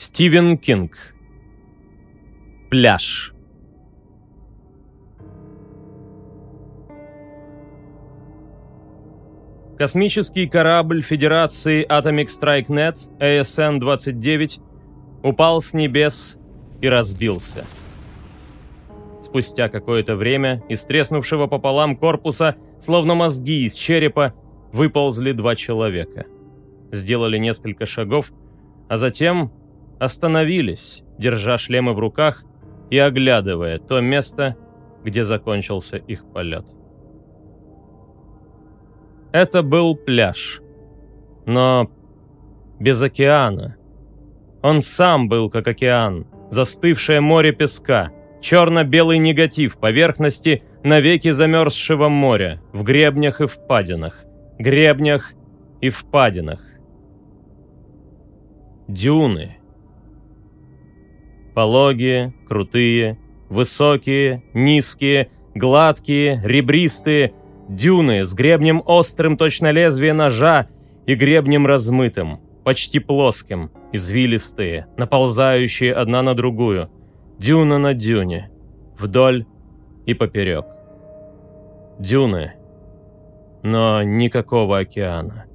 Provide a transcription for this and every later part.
Стивен Кинг. Пляж. Космический корабль Федерации Atomic Strike Net ASN-29 упал с небес и разбился. Спустя какое-то время из треснувшего пополам корпуса, словно мозги из черепа, выползли два человека. Сделали несколько шагов, а затем остановились, держа шлемы в руках и оглядывая то место, где закончился их полет. Это был пляж, но без океана. Он сам был как океан, застывшее море песка, черно-белый негатив поверхности навеки замерзшего моря, в гребнях и впадинах, гребнях и впадинах. Дюны — Пологие, крутые, высокие, низкие, гладкие, ребристые, дюны с гребнем острым точно лезвие ножа и гребнем размытым, почти плоским, извилистые, наползающие одна на другую, дюна на дюне, вдоль и поперек. Дюны, но никакого океана.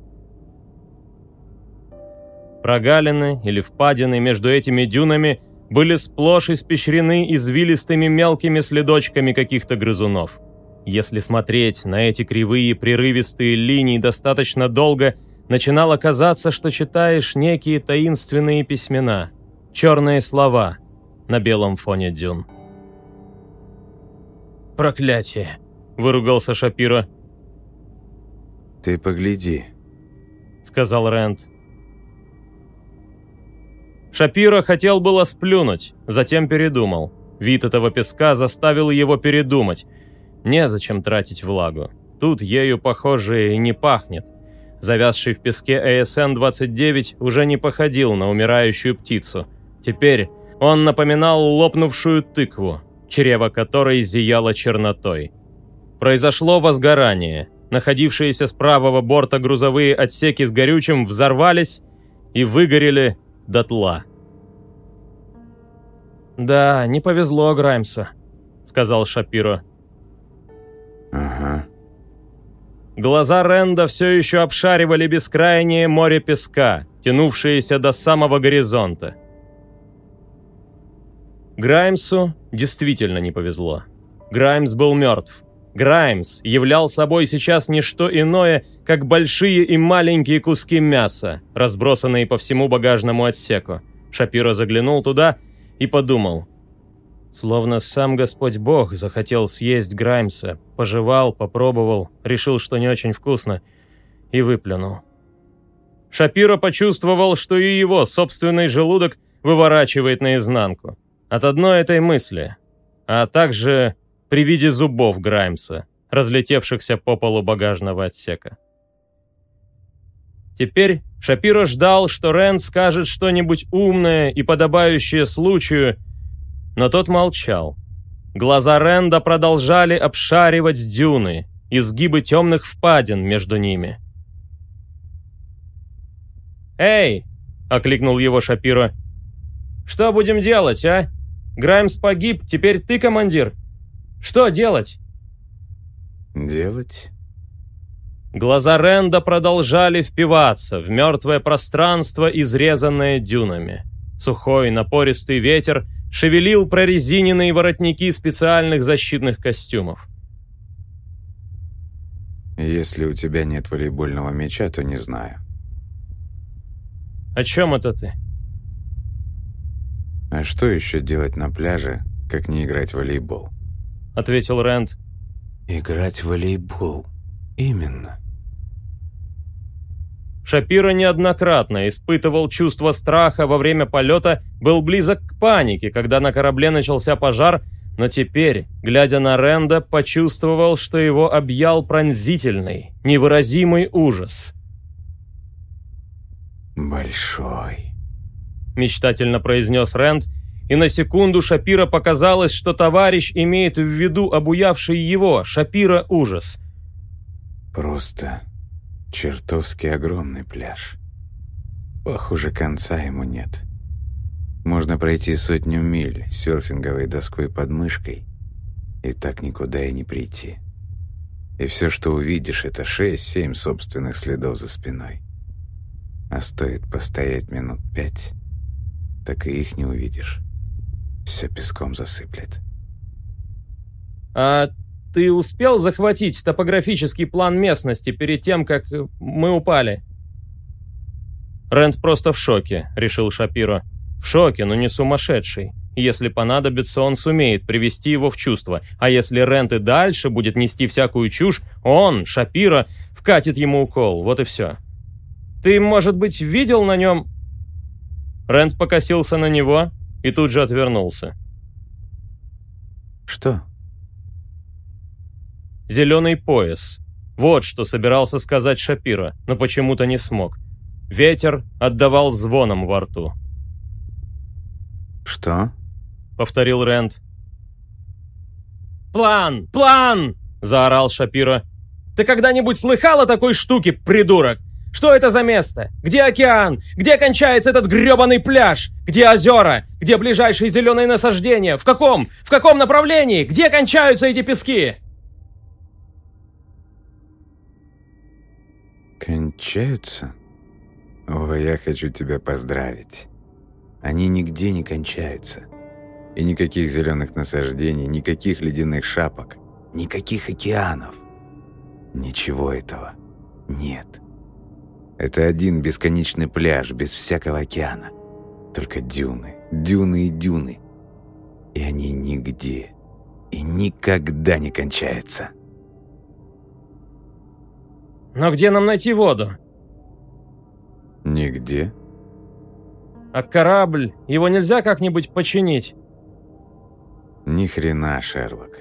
Прогалины или впадины между этими дюнами – были сплошь испещрены извилистыми мелкими следочками каких-то грызунов. Если смотреть на эти кривые прерывистые линии достаточно долго, начинало казаться, что читаешь некие таинственные письмена, черные слова на белом фоне дюн. «Проклятие!» — выругался Шапиро. «Ты погляди», — сказал Рэнд. Шапиро хотел было сплюнуть, затем передумал. Вид этого песка заставил его передумать. Незачем тратить влагу. Тут ею, похоже, и не пахнет. Завязший в песке АСН-29 уже не походил на умирающую птицу. Теперь он напоминал лопнувшую тыкву, чрево которой зияло чернотой. Произошло возгорание. Находившиеся с правого борта грузовые отсеки с горючим взорвались и выгорели дотла. «Да, не повезло Граймсу», — сказал Шапиро. «Ага». Глаза Ренда все еще обшаривали бескрайнее море песка, тянувшееся до самого горизонта. Граймсу действительно не повезло. Граймс был мертв. Граймс являл собой сейчас не что иное, как большие и маленькие куски мяса, разбросанные по всему багажному отсеку. Шапиро заглянул туда и подумал. Словно сам Господь Бог захотел съесть Граймса, пожевал, попробовал, решил, что не очень вкусно, и выплюнул. Шапиро почувствовал, что и его собственный желудок выворачивает наизнанку. От одной этой мысли, а также при виде зубов Граймса, разлетевшихся по полу багажного отсека. Теперь Шапиро ждал, что Рэнд скажет что-нибудь умное и подобающее случаю, но тот молчал. Глаза Ренда продолжали обшаривать дюны, изгибы темных впадин между ними. «Эй!» — окликнул его Шапиро. «Что будем делать, а? Граймс погиб, теперь ты командир. Что делать?» «Делать?» Глаза Ренда продолжали впиваться в мертвое пространство, изрезанное дюнами. Сухой, напористый ветер шевелил прорезиненные воротники специальных защитных костюмов. «Если у тебя нет волейбольного мяча, то не знаю». «О чем это ты?» «А что еще делать на пляже, как не играть в волейбол?» — ответил Рэнд. «Играть в волейбол. Именно». Шапиро неоднократно испытывал чувство страха во время полета, был близок к панике, когда на корабле начался пожар, но теперь, глядя на Ренда, почувствовал, что его объял пронзительный, невыразимый ужас. «Большой», — мечтательно произнес Рэнд, и на секунду Шапира показалось, что товарищ имеет в виду обуявший его, Шапира, ужас. «Просто чертовски огромный пляж. Похоже, конца ему нет. Можно пройти сотню миль серфинговой доской под мышкой и так никуда и не прийти. И все, что увидишь, это шесть-семь собственных следов за спиной. А стоит постоять минут пять, так и их не увидишь. Все песком засыплет. «А ты успел захватить топографический план местности перед тем, как мы упали?» Рэнд просто в шоке, решил Шапиро. В шоке, но не сумасшедший. Если понадобится, он сумеет привести его в чувство. А если Рент и дальше будет нести всякую чушь, он, Шапира, вкатит ему укол. Вот и все. Ты, может быть, видел на нем... Рент покосился на него и тут же отвернулся. Что? Зеленый пояс. Вот что собирался сказать Шапира, но почему-то не смог. Ветер отдавал звоном во рту. «Что?» — повторил Рэнд. «План! План!» — заорал Шапира. «Ты когда-нибудь слыхал о такой штуке, придурок? Что это за место? Где океан? Где кончается этот грёбаный пляж? Где озера? Где ближайшие зеленые насаждения? В каком? В каком направлении? Где кончаются эти пески?» «Кончаются? О, я хочу тебя поздравить. Они нигде не кончаются. И никаких зеленых насаждений, никаких ледяных шапок, никаких океанов. Ничего этого нет. Это один бесконечный пляж без всякого океана. Только дюны, дюны и дюны. И они нигде и никогда не кончаются. «Но где нам найти воду?» Нигде. А корабль, его нельзя как-нибудь починить? Ни хрена, Шерлок.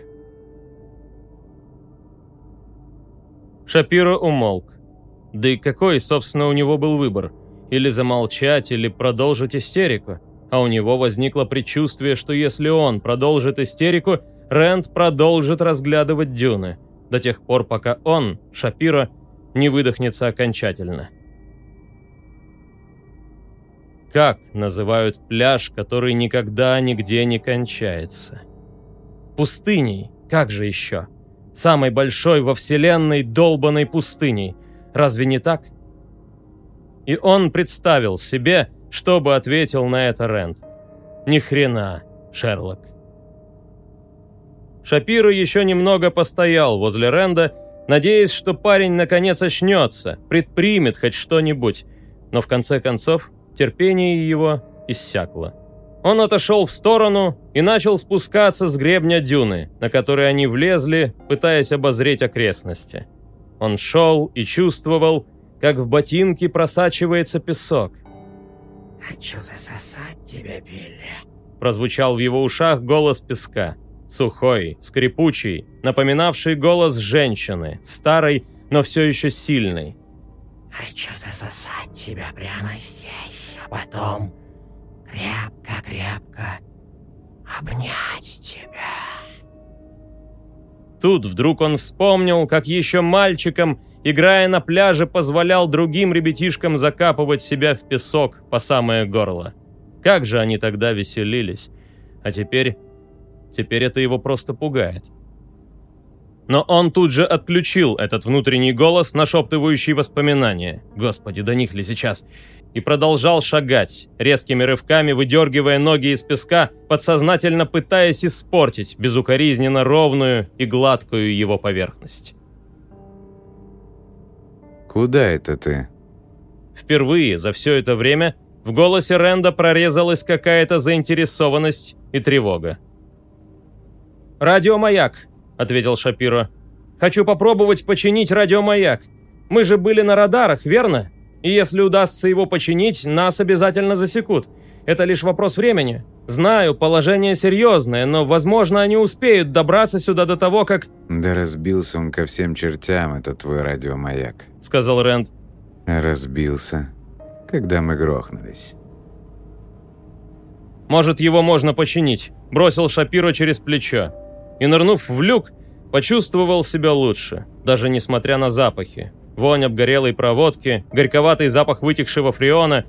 Шапиро умолк. Да и какой, собственно, у него был выбор? Или замолчать, или продолжить истерику? А у него возникло предчувствие, что если он продолжит истерику, Рэнд продолжит разглядывать дюны, до тех пор, пока он, Шапиро, не выдохнется окончательно. Как называют пляж, который никогда нигде не кончается? Пустыней, как же еще? Самой большой во вселенной долбанной пустыней. Разве не так? И он представил себе, что бы ответил на это Рэнд. Ни хрена, Шерлок. Шапиро еще немного постоял возле Рэнда, надеясь, что парень наконец очнется, предпримет хоть что-нибудь. Но в конце концов терпение его иссякло. Он отошел в сторону и начал спускаться с гребня дюны, на который они влезли, пытаясь обозреть окрестности. Он шел и чувствовал, как в ботинке просачивается песок. «Хочу засосать тебя, Билли», — прозвучал в его ушах голос песка. Сухой, скрипучий, напоминавший голос женщины, старой, но все еще сильной. Хочу засосать тебя прямо здесь, а потом крепко-крепко обнять тебя. Тут вдруг он вспомнил, как еще мальчиком, играя на пляже, позволял другим ребятишкам закапывать себя в песок по самое горло. Как же они тогда веселились. А теперь... Теперь это его просто пугает. Но он тут же отключил этот внутренний голос, нашептывающий воспоминания. Господи, до них ли сейчас? И продолжал шагать, резкими рывками выдергивая ноги из песка, подсознательно пытаясь испортить безукоризненно ровную и гладкую его поверхность. «Куда это ты?» Впервые за все это время в голосе Ренда прорезалась какая-то заинтересованность и тревога. «Радиомаяк», — ответил Шапиро. «Хочу попробовать починить радиомаяк. Мы же были на радарах, верно? И если удастся его починить, нас обязательно засекут. Это лишь вопрос времени. Знаю, положение серьезное, но, возможно, они успеют добраться сюда до того, как...» «Да разбился он ко всем чертям, это твой радиомаяк», — сказал Рэнд. «Разбился, когда мы грохнулись». «Может, его можно починить», — бросил Шапиро через плечо и, нырнув в люк, почувствовал себя лучше, даже несмотря на запахи. Вонь обгорелой проводки, горьковатый запах вытекшего фреона,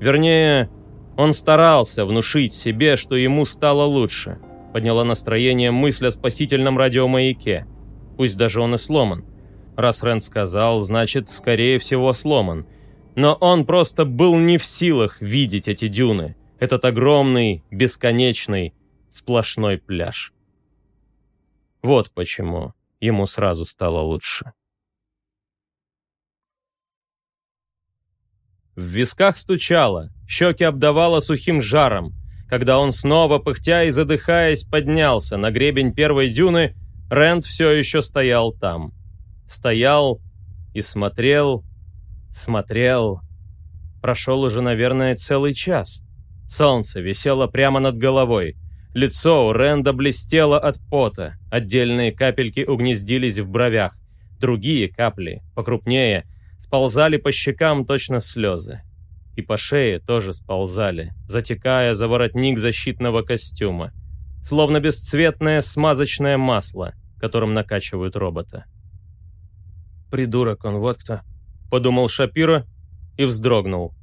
вернее, Он старался внушить себе, что ему стало лучше. Подняла настроение мысль о спасительном радиомаяке. Пусть даже он и сломан. Раз Рэнд сказал, значит, скорее всего, сломан. Но он просто был не в силах видеть эти дюны. Этот огромный, бесконечный, сплошной пляж. Вот почему ему сразу стало лучше. В висках стучало, щеки обдавало сухим жаром. Когда он снова, пыхтя и задыхаясь, поднялся на гребень первой дюны, Рэнд все еще стоял там. Стоял и смотрел, смотрел. Прошел уже, наверное, целый час. Солнце висело прямо над головой. Лицо у Рэнда блестело от пота. Отдельные капельки угнездились в бровях. Другие капли, покрупнее, сползали по щекам точно слезы. И по шее тоже сползали, затекая за воротник защитного костюма. Словно бесцветное смазочное масло, которым накачивают робота. «Придурок он, вот кто», — подумал Шапиро и вздрогнул.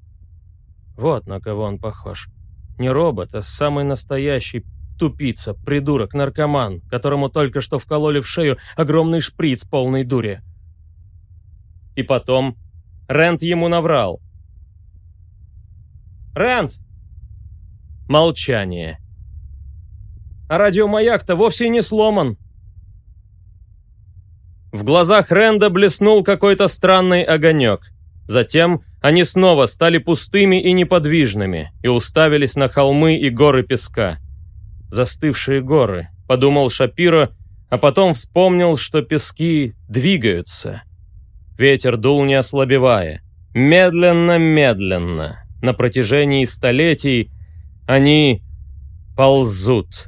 Вот на кого он похож. Не робот, а самый настоящий тупица, придурок, наркоман, которому только что вкололи в шею огромный шприц полной дури. И потом Рент ему наврал. «Рент!» Молчание. «А радиомаяк-то вовсе не сломан!» В глазах Ренда блеснул какой-то странный огонек. Затем они снова стали пустыми и неподвижными и уставились на холмы и горы песка. «Застывшие горы», — подумал Шапиро, а потом вспомнил, что пески двигаются. Ветер дул не ослабевая. Медленно-медленно. На протяжении столетий они ползут.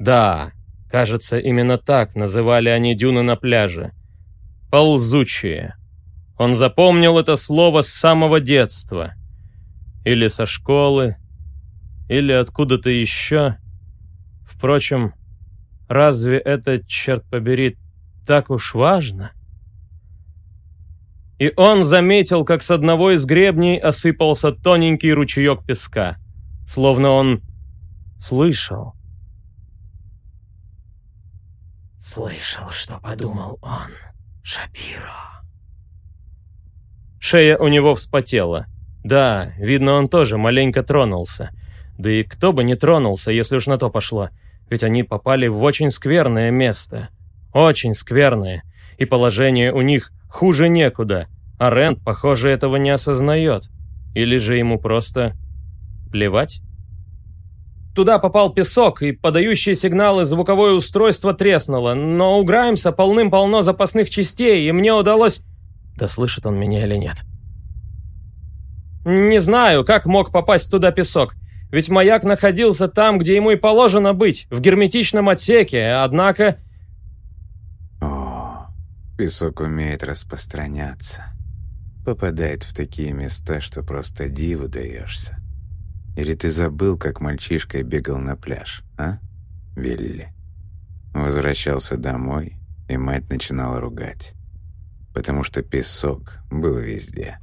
Да, кажется, именно так называли они дюны на пляже. Ползучие. Он запомнил это слово с самого детства. Или со школы, или откуда-то еще. Впрочем, разве это, черт побери, так уж важно? и он заметил, как с одного из гребней осыпался тоненький ручеек песка, словно он слышал. Слышал, что подумал он, Шапиро. Шея у него вспотела. Да, видно, он тоже маленько тронулся. Да и кто бы не тронулся, если уж на то пошло. Ведь они попали в очень скверное место. Очень скверное. И положение у них Хуже некуда, а Рэнд, похоже, этого не осознает. Или же ему просто плевать? Туда попал песок, и подающие сигналы звуковое устройство треснуло, но у Граймса полным-полно запасных частей, и мне удалось... Да слышит он меня или нет? Не знаю, как мог попасть туда песок, ведь маяк находился там, где ему и положено быть, в герметичном отсеке, однако... Песок умеет распространяться. Попадает в такие места, что просто диву даешься. Или ты забыл, как мальчишка бегал на пляж, а, Вилли? Возвращался домой, и мать начинала ругать. Потому что песок был везде.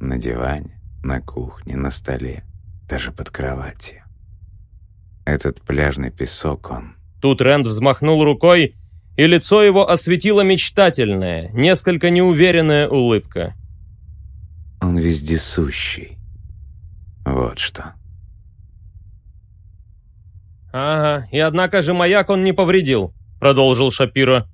На диване, на кухне, на столе, даже под кроватью. Этот пляжный песок он... Тут Рэнд взмахнул рукой, и лицо его осветила мечтательная, несколько неуверенная улыбка. «Он вездесущий. Вот что». «Ага, и однако же маяк он не повредил», — продолжил Шапиро.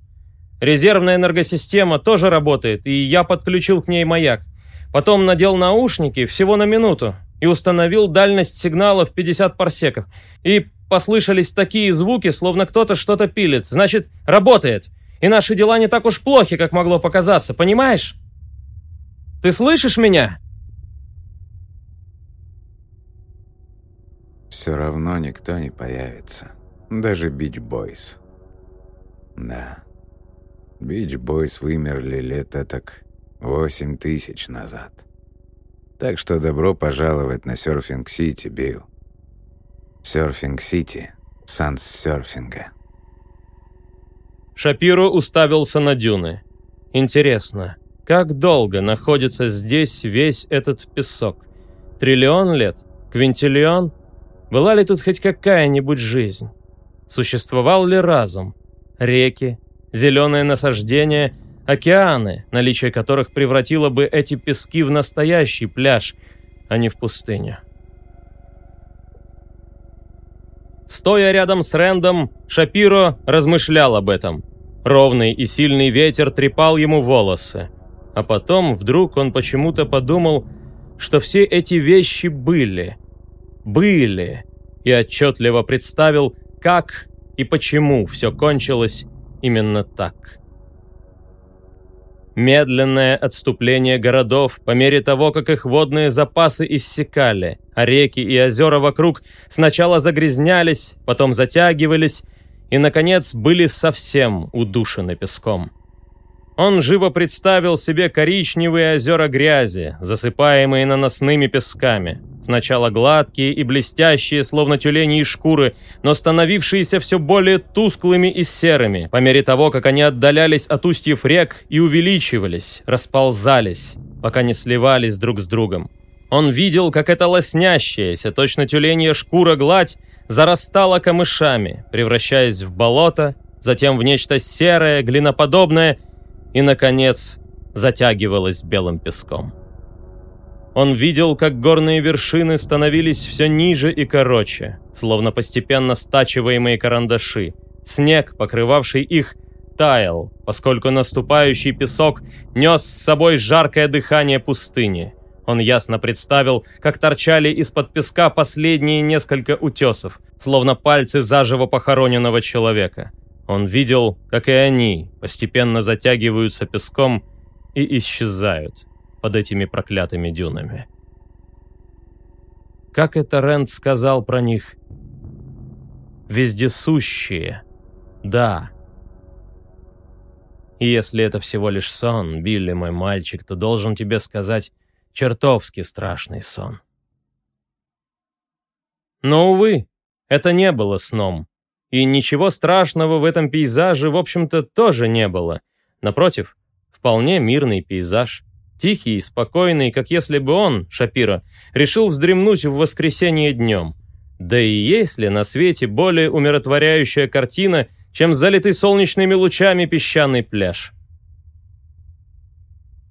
«Резервная энергосистема тоже работает, и я подключил к ней маяк. Потом надел наушники всего на минуту и установил дальность сигнала в 50 парсеков. И послышались такие звуки, словно кто-то что-то пилит. Значит, работает. И наши дела не так уж плохи, как могло показаться, понимаешь? Ты слышишь меня? Все равно никто не появится. Даже Бич Бойс. Да. Бич Бойс вымерли лет так восемь тысяч назад. Так что добро пожаловать на Серфинг-Сити, Билл. Серфинг-Сити, sans серфинга. Шапиро уставился на дюны. Интересно, как долго находится здесь весь этот песок? Триллион лет? Квинтиллион? Была ли тут хоть какая-нибудь жизнь? Существовал ли разум? Реки, зеленые насаждения, океаны, наличие которых превратило бы эти пески в настоящий пляж, а не в пустыню. Стоя рядом с Рэндом, Шапиро размышлял об этом. Ровный и сильный ветер трепал ему волосы. А потом вдруг он почему-то подумал, что все эти вещи были. Были. И отчетливо представил, как и почему все кончилось именно так. Медленное отступление городов по мере того, как их водные запасы иссякали, а реки и озера вокруг сначала загрязнялись, потом затягивались и, наконец, были совсем удушены песком. Он живо представил себе коричневые озера грязи, засыпаемые наносными песками. Сначала гладкие и блестящие, словно тюлени шкуры, но становившиеся все более тусклыми и серыми, по мере того, как они отдалялись от устьев рек и увеличивались, расползались, пока не сливались друг с другом. Он видел, как эта лоснящаяся, точно тюленья шкура гладь зарастала камышами, превращаясь в болото, затем в нечто серое, глиноподобное – и, наконец, затягивалась белым песком. Он видел, как горные вершины становились все ниже и короче, словно постепенно стачиваемые карандаши. Снег, покрывавший их, таял, поскольку наступающий песок нес с собой жаркое дыхание пустыни. Он ясно представил, как торчали из-под песка последние несколько утесов, словно пальцы заживо похороненного человека – он видел, как и они постепенно затягиваются песком и исчезают под этими проклятыми дюнами. Как это Рэнд сказал про них? Вездесущие. Да. И если это всего лишь сон, Билли, мой мальчик, то должен тебе сказать чертовски страшный сон. Но, увы, это не было сном. И ничего страшного в этом пейзаже, в общем-то, тоже не было. Напротив, вполне мирный пейзаж. Тихий и спокойный, как если бы он, Шапира, решил вздремнуть в воскресенье днем. Да и есть ли на свете более умиротворяющая картина, чем залитый солнечными лучами песчаный пляж?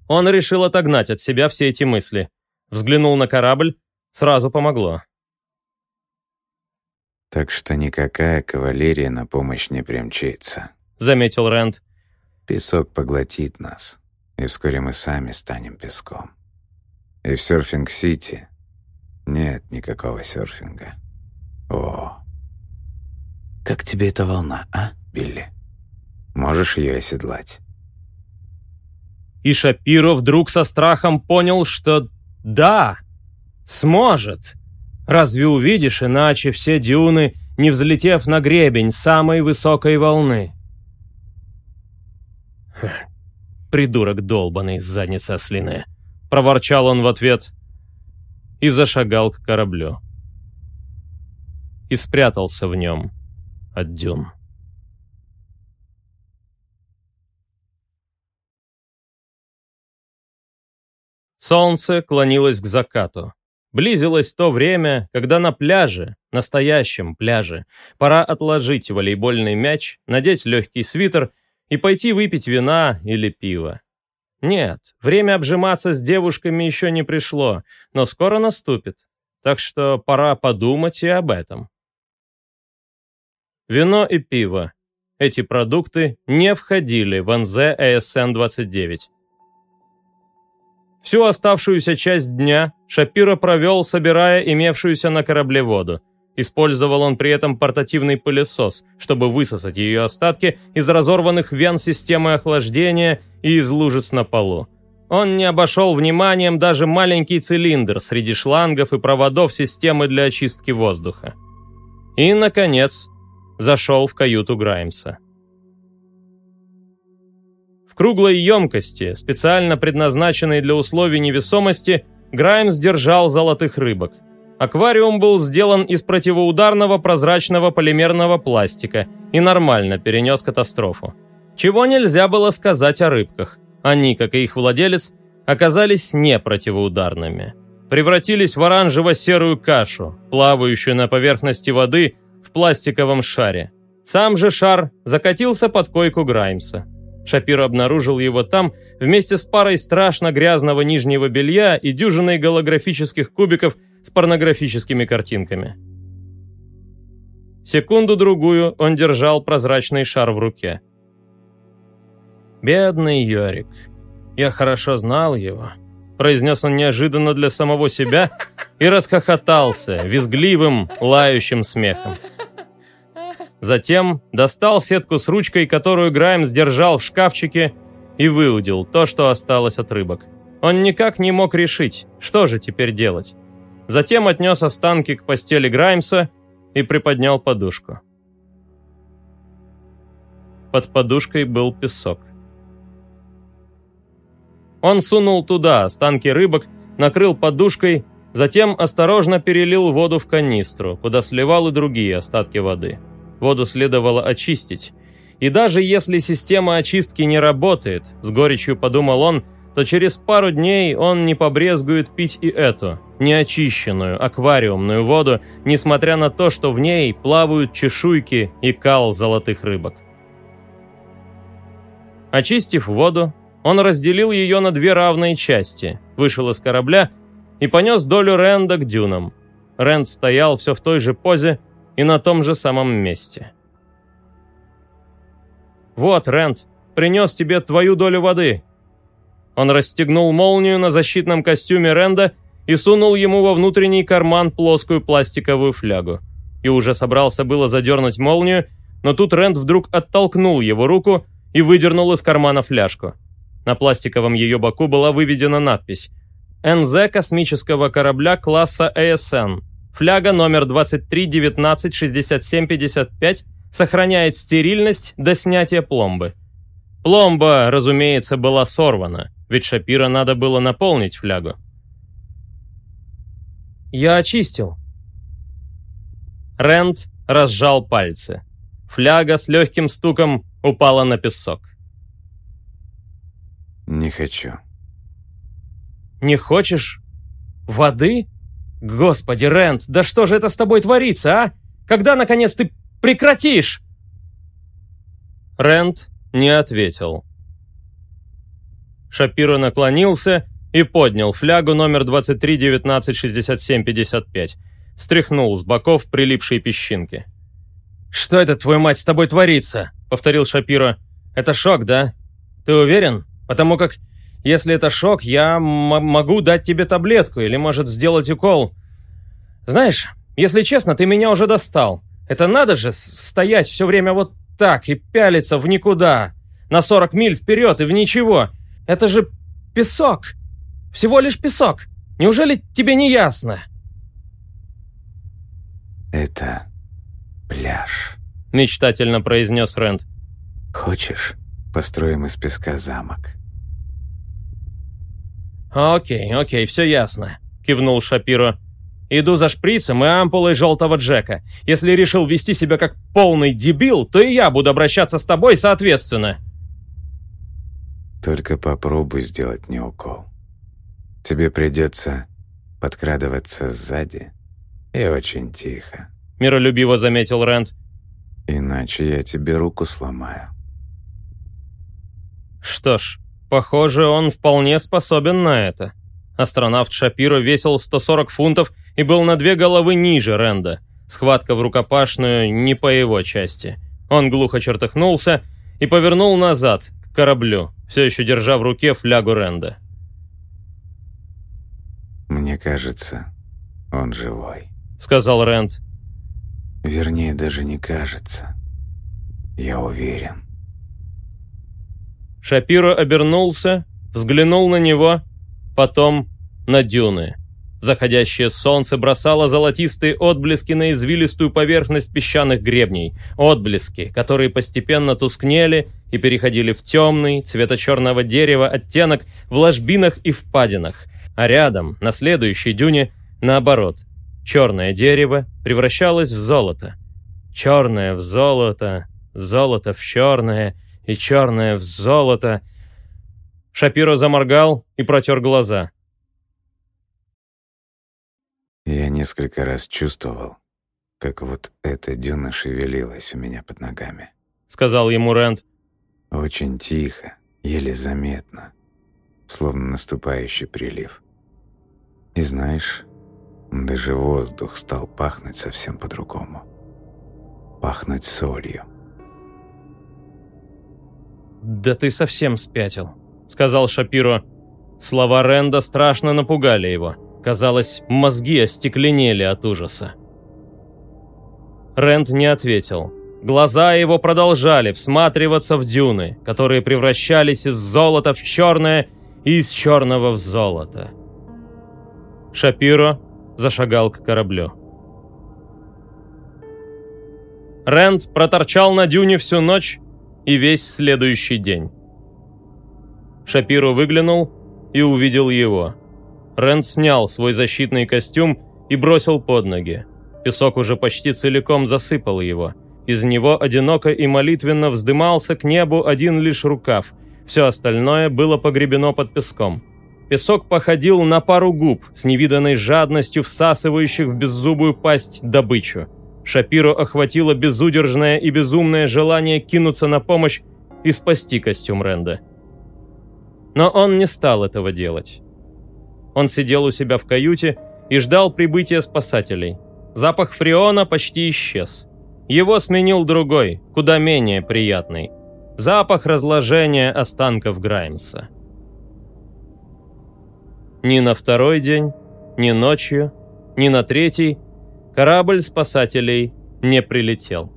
Он решил отогнать от себя все эти мысли. Взглянул на корабль, сразу помогло. Так что никакая кавалерия на помощь не примчится», — заметил Рэнд. «Песок поглотит нас, и вскоре мы сами станем песком. И в Сёрфинг-Сити нет никакого серфинга. О, как тебе эта волна, а, Билли? Можешь ее оседлать?» И Шапиро вдруг со страхом понял, что да, сможет. Разве увидишь иначе все дюны, не взлетев на гребень самой высокой волны? «Придурок долбанный, задница слины!» — проворчал он в ответ и зашагал к кораблю. И спрятался в нем от дюн. Солнце клонилось к закату. Близилось то время, когда на пляже, настоящем пляже, пора отложить волейбольный мяч, надеть легкий свитер и пойти выпить вина или пива. Нет, время обжиматься с девушками еще не пришло, но скоро наступит, так что пора подумать и об этом. Вино и пиво. Эти продукты не входили в НЗ ЭСН-29. Всю оставшуюся часть дня Шапиро провел, собирая имевшуюся на корабле воду. Использовал он при этом портативный пылесос, чтобы высосать ее остатки из разорванных вен системы охлаждения и из лужиц на полу. Он не обошел вниманием даже маленький цилиндр среди шлангов и проводов системы для очистки воздуха. И, наконец, зашел в каюту Граймса. В круглой емкости, специально предназначенной для условий невесомости, Граймс держал золотых рыбок. Аквариум был сделан из противоударного прозрачного полимерного пластика и нормально перенес катастрофу. Чего нельзя было сказать о рыбках. Они, как и их владелец, оказались не противоударными. превратились в оранжево-серую кашу, плавающую на поверхности воды в пластиковом шаре. Сам же шар закатился под койку Граймса. Шапиро обнаружил его там вместе с парой страшно грязного нижнего белья и дюжиной голографических кубиков с порнографическими картинками. Секунду-другую он держал прозрачный шар в руке. «Бедный Йорик. Я хорошо знал его», — произнес он неожиданно для самого себя и расхохотался визгливым, лающим смехом. Затем достал сетку с ручкой, которую Граймс держал в шкафчике, и выудил то, что осталось от рыбок. Он никак не мог решить, что же теперь делать. Затем отнес останки к постели Граймса и приподнял подушку. Под подушкой был песок. Он сунул туда останки рыбок, накрыл подушкой, затем осторожно перелил воду в канистру, куда сливал и другие остатки воды. Воду следовало очистить. И даже если система очистки не работает, с горечью подумал он, то через пару дней он не побрезгует пить и эту, неочищенную, аквариумную воду, несмотря на то, что в ней плавают чешуйки и кал золотых рыбок. Очистив воду, он разделил ее на две равные части, вышел из корабля и понес долю Ренда к дюнам. Рэнд стоял все в той же позе и на том же самом месте. «Вот, Рэнд, принес тебе твою долю воды», он расстегнул молнию на защитном костюме Ренда и сунул ему во внутренний карман плоскую пластиковую флягу. И уже собрался было задернуть молнию, но тут Рэнд вдруг оттолкнул его руку и выдернул из кармана фляжку. На пластиковом ее боку была выведена надпись «НЗ космического корабля класса АСН. Фляга номер 23196755 сохраняет стерильность до снятия пломбы». Пломба, разумеется, была сорвана ведь Шапира надо было наполнить флягу. «Я очистил». Рент разжал пальцы. Фляга с легким стуком упала на песок. «Не хочу». «Не хочешь? Воды? Господи, Рент, да что же это с тобой творится, а? Когда, наконец, ты прекратишь?» Рент не ответил. Шапиро наклонился и поднял флягу номер 23196755. Стряхнул с боков прилипшие песчинки. «Что это, твою мать, с тобой творится?» — повторил Шапиро. «Это шок, да? Ты уверен? Потому как, если это шок, я могу дать тебе таблетку или, может, сделать укол. Знаешь, если честно, ты меня уже достал. Это надо же стоять все время вот так и пялиться в никуда, на 40 миль вперед и в ничего. Это же песок. Всего лишь песок. Неужели тебе не ясно?» «Это пляж», — мечтательно произнес Рэнд. «Хочешь, построим из песка замок?» «Окей, окей, все ясно», — кивнул Шапиро. «Иду за шприцем и ампулой желтого Джека. Если решил вести себя как полный дебил, то и я буду обращаться с тобой соответственно». Только попробуй сделать мне укол. Тебе придется подкрадываться сзади и очень тихо. Миролюбиво заметил Рэнд. Иначе я тебе руку сломаю. Что ж, похоже, он вполне способен на это. Астронавт Шапиро весил 140 фунтов и был на две головы ниже Ренда. Схватка в рукопашную не по его части. Он глухо чертыхнулся и повернул назад, к кораблю, все еще держа в руке флягу Ренда. «Мне кажется, он живой», — сказал Рэнд. «Вернее, даже не кажется. Я уверен». Шапиро обернулся, взглянул на него, потом на дюны. Заходящее солнце бросало золотистые отблески на извилистую поверхность песчаных гребней. Отблески, которые постепенно тускнели и переходили в темный, цвета черного дерева оттенок в ложбинах и впадинах. А рядом, на следующей дюне, наоборот. Черное дерево превращалось в золото. Черное в золото, золото в черное и черное в золото. Шапиро заморгал и протер глаза. Я несколько раз чувствовал, как вот эта дюна шевелилась у меня под ногами. Сказал ему Рэнд. Очень тихо, еле заметно, словно наступающий прилив. И знаешь, даже воздух стал пахнуть совсем по-другому. Пахнуть солью. «Да ты совсем спятил», — сказал Шапиро. Слова Ренда страшно напугали его. Казалось, мозги остекленели от ужаса. Рэнд не ответил. Глаза его продолжали всматриваться в дюны, которые превращались из золота в черное и из черного в золото. Шапиро зашагал к кораблю. Рэнд проторчал на дюне всю ночь и весь следующий день. Шапиро выглянул и увидел его. Рэнд снял свой защитный костюм и бросил под ноги. Песок уже почти целиком засыпал его. Из него одиноко и молитвенно вздымался к небу один лишь рукав. Все остальное было погребено под песком. Песок походил на пару губ с невиданной жадностью всасывающих в беззубую пасть добычу. Шапиру охватило безудержное и безумное желание кинуться на помощь и спасти костюм Ренда. Но он не стал этого делать. Он сидел у себя в каюте и ждал прибытия спасателей. Запах фреона почти исчез. Его сменил другой, куда менее приятный. Запах разложения останков Граймса. Ни на второй день, ни ночью, ни на третий корабль спасателей не прилетел.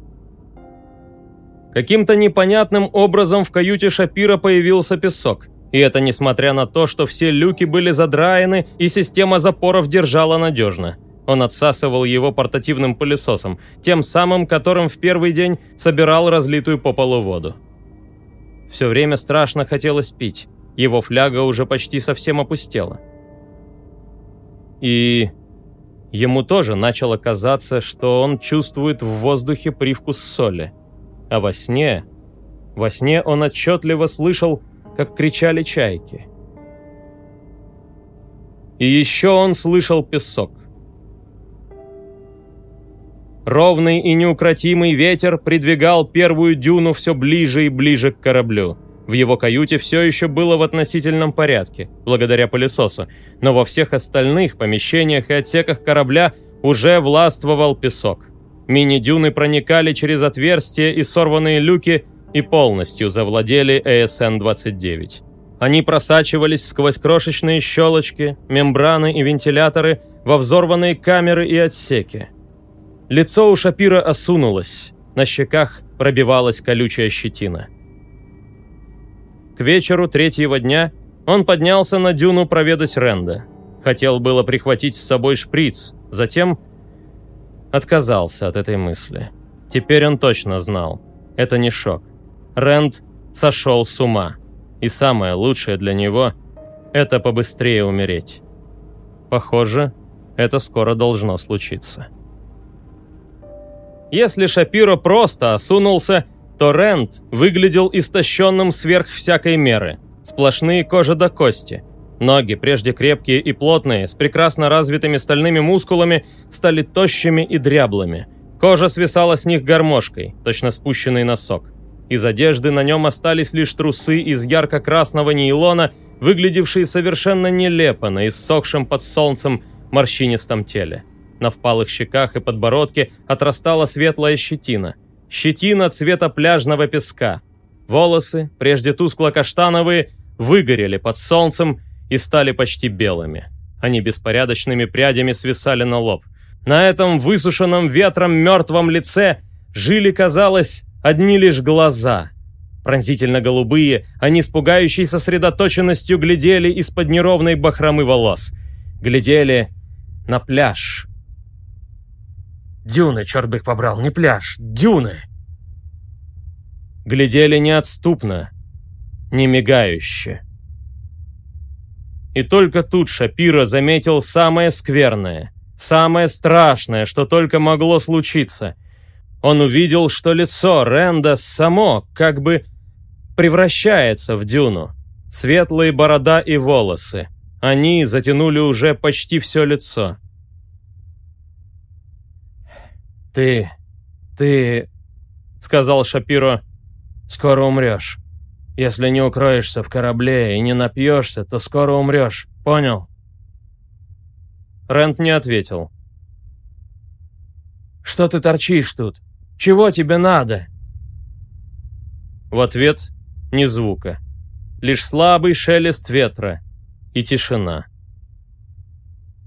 Каким-то непонятным образом в каюте Шапира появился песок. И это несмотря на то, что все люки были задраены и система запоров держала надежно. Он отсасывал его портативным пылесосом, тем самым, которым в первый день собирал разлитую по полу воду. Все время страшно хотелось пить. Его фляга уже почти совсем опустела. И ему тоже начало казаться, что он чувствует в воздухе привкус соли. А во сне... Во сне он отчетливо слышал, как кричали чайки. И еще он слышал песок. Ровный и неукротимый ветер придвигал первую дюну все ближе и ближе к кораблю. В его каюте все еще было в относительном порядке, благодаря пылесосу, но во всех остальных помещениях и отсеках корабля уже властвовал песок. Мини-дюны проникали через отверстия и сорванные люки и полностью завладели ASN-29. Они просачивались сквозь крошечные щелочки, мембраны и вентиляторы во взорванные камеры и отсеки. Лицо у Шапира осунулось, на щеках пробивалась колючая щетина. К вечеру третьего дня он поднялся на дюну проведать Ренда. Хотел было прихватить с собой шприц, затем отказался от этой мысли. Теперь он точно знал, это не шок. Рэнд сошел с ума, и самое лучшее для него – это побыстрее умереть. Похоже, это скоро должно случиться. Если Шапиро просто осунулся, то выглядел истощенным сверх всякой меры. Сплошные кожа до кости. Ноги, прежде крепкие и плотные, с прекрасно развитыми стальными мускулами, стали тощими и дряблыми. Кожа свисала с них гармошкой, точно спущенный носок. Из одежды на нем остались лишь трусы из ярко-красного нейлона, выглядевшие совершенно нелепо на иссохшем под солнцем морщинистом теле. На впалых щеках и подбородке отрастала светлая щетина. Щетина цвета пляжного песка. Волосы, прежде тускло-каштановые, выгорели под солнцем и стали почти белыми. Они беспорядочными прядями свисали на лоб. На этом высушенном ветром мертвом лице жили, казалось, одни лишь глаза. Пронзительно голубые, они с пугающей сосредоточенностью глядели из-под неровной бахромы волос. Глядели на пляж, Дюны, черт бы их побрал, не пляж, дюны. Глядели неотступно, не мигающе. И только тут Шапира заметил самое скверное, самое страшное, что только могло случиться. Он увидел, что лицо Ренда само как бы превращается в дюну. Светлые борода и волосы. Они затянули уже почти все лицо. «Ты... ты...» — сказал Шапиро. «Скоро умрешь. Если не укроешься в корабле и не напьешься, то скоро умрешь. Понял?» Рент не ответил. «Что ты торчишь тут? Чего тебе надо?» В ответ ни звука. Лишь слабый шелест ветра и тишина.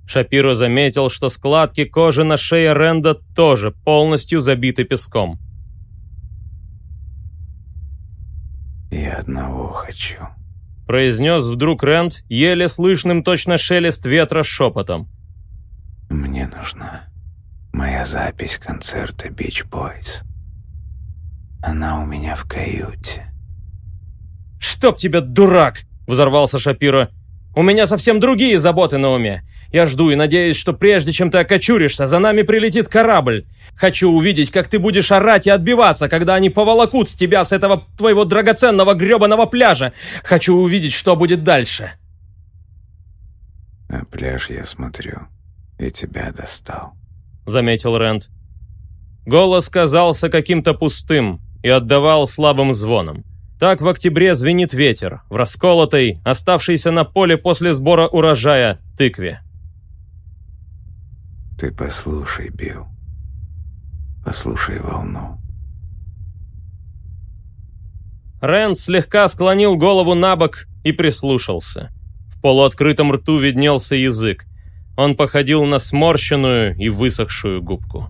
Шапиро заметил, что складки кожи на шее Ренда тоже полностью забиты песком. «Я одного хочу», — произнес вдруг Рэнд, еле слышным точно шелест ветра шепотом. «Мне нужна моя запись концерта «Бич Бойс». Она у меня в каюте». «Чтоб тебя, дурак!» — взорвался Шапиро. «У меня совсем другие заботы на уме. Я жду и надеюсь, что прежде чем ты окочуришься, за нами прилетит корабль. Хочу увидеть, как ты будешь орать и отбиваться, когда они поволокут с тебя с этого твоего драгоценного гребаного пляжа. Хочу увидеть, что будет дальше. На пляж я смотрю, и тебя достал, заметил Рент. Голос казался каким-то пустым и отдавал слабым звоном. Так в октябре звенит ветер, в расколотой, оставшейся на поле после сбора урожая, тыкве. Ты послушай, Билл. Послушай волну. Рэнд слегка склонил голову на бок и прислушался. В полуоткрытом рту виднелся язык. Он походил на сморщенную и высохшую губку.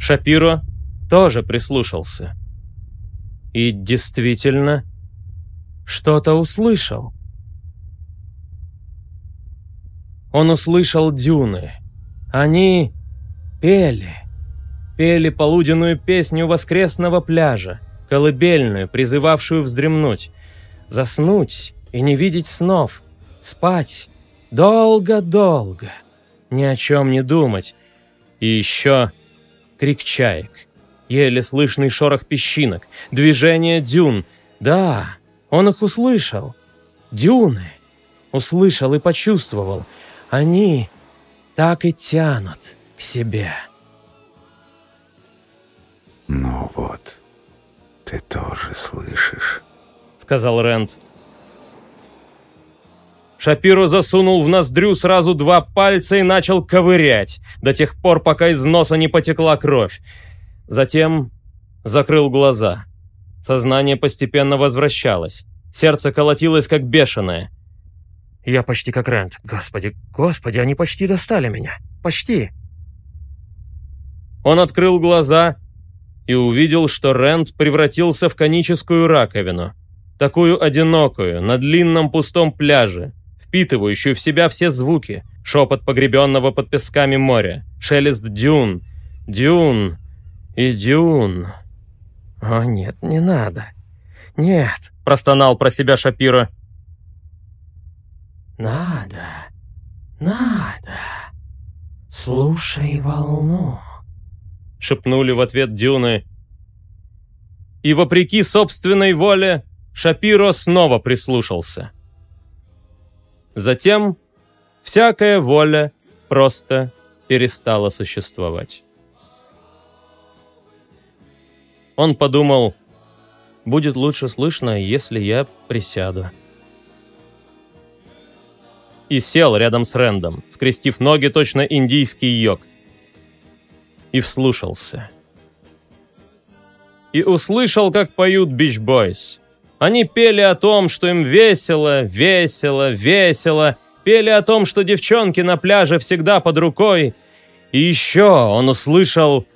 Шапиро тоже прислушался. И действительно, что-то услышал. он услышал дюны. Они пели. Пели полуденную песню воскресного пляжа, колыбельную, призывавшую вздремнуть, заснуть и не видеть снов, спать долго-долго, ни о чем не думать. И еще крик чаек, еле слышный шорох песчинок, движение дюн. Да, он их услышал. Дюны. Услышал и почувствовал — они так и тянут к себе. «Ну вот, ты тоже слышишь», — сказал Рент. Шапиро засунул в ноздрю сразу два пальца и начал ковырять, до тех пор, пока из носа не потекла кровь. Затем закрыл глаза. Сознание постепенно возвращалось. Сердце колотилось, как бешеное. Я почти как Рент. Господи, господи, они почти достали меня. Почти. Он открыл глаза и увидел, что Рент превратился в коническую раковину. Такую одинокую, на длинном пустом пляже, впитывающую в себя все звуки. Шепот погребенного под песками моря, шелест дюн, дюн и дюн. «О, нет, не надо. Нет», — простонал про себя Шапира. «Надо, надо, слушай волну», — шепнули в ответ дюны. И вопреки собственной воле Шапиро снова прислушался. Затем всякая воля просто перестала существовать. Он подумал, будет лучше слышно, если я присяду и сел рядом с Рэндом, скрестив ноги точно индийский йог. И вслушался. И услышал, как поют Бич Бойс. Они пели о том, что им весело, весело, весело, пели о том, что девчонки на пляже всегда под рукой. И еще он услышал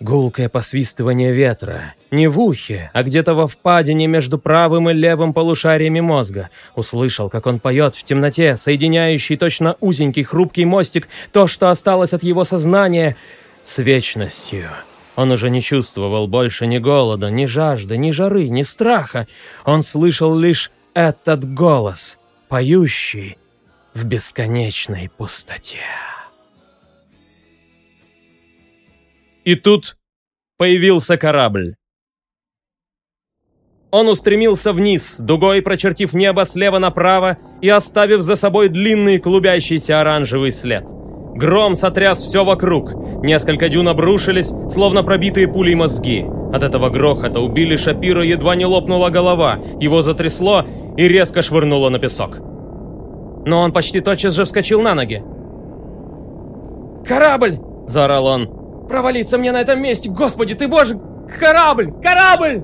Гулкое посвистывание ветра. Не в ухе, а где-то во впадине между правым и левым полушариями мозга. Услышал, как он поет в темноте, соединяющий точно узенький хрупкий мостик, то, что осталось от его сознания, с вечностью. Он уже не чувствовал больше ни голода, ни жажды, ни жары, ни страха. Он слышал лишь этот голос, поющий в бесконечной пустоте. И тут появился корабль. Он устремился вниз, дугой прочертив небо слева направо и оставив за собой длинный клубящийся оранжевый след. Гром сотряс все вокруг. Несколько дюн обрушились, словно пробитые пулей мозги. От этого грохота убили Шапира едва не лопнула голова, его затрясло и резко швырнуло на песок. Но он почти тотчас же вскочил на ноги. «Корабль!» – заорал он. «Провалиться мне на этом месте! Господи ты боже! Корабль! Корабль!»